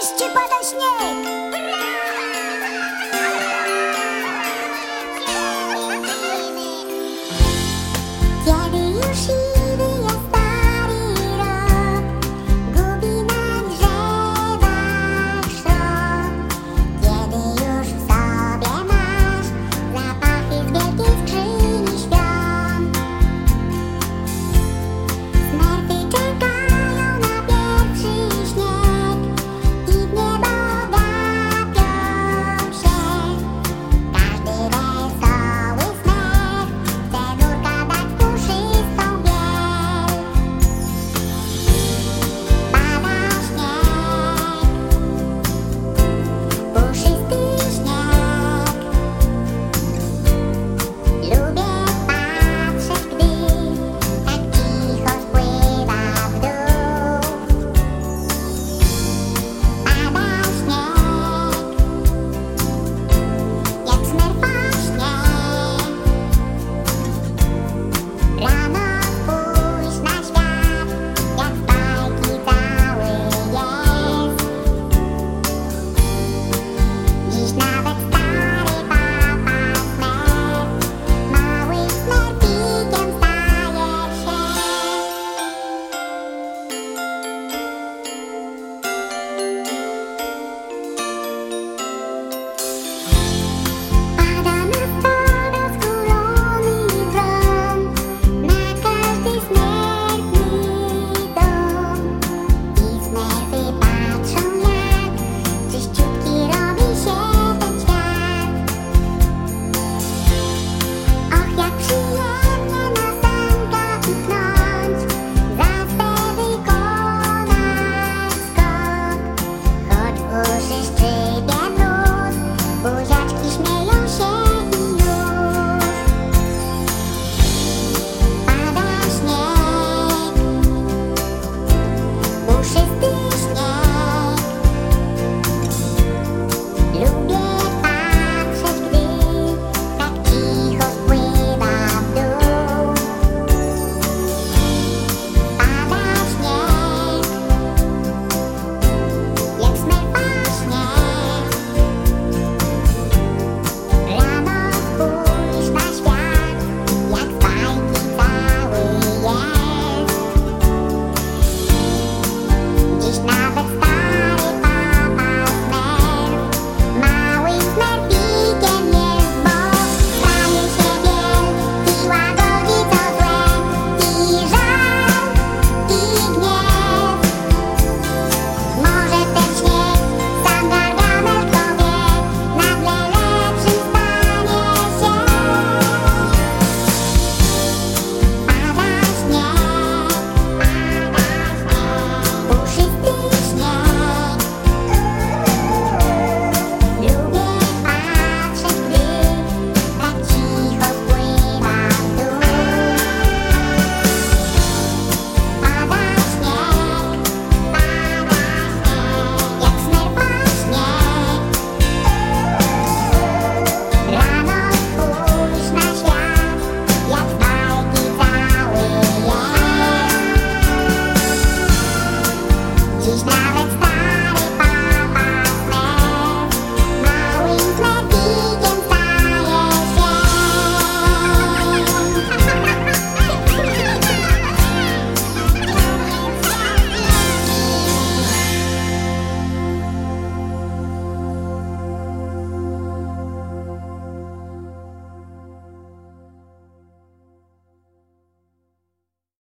mieście pada śnieg.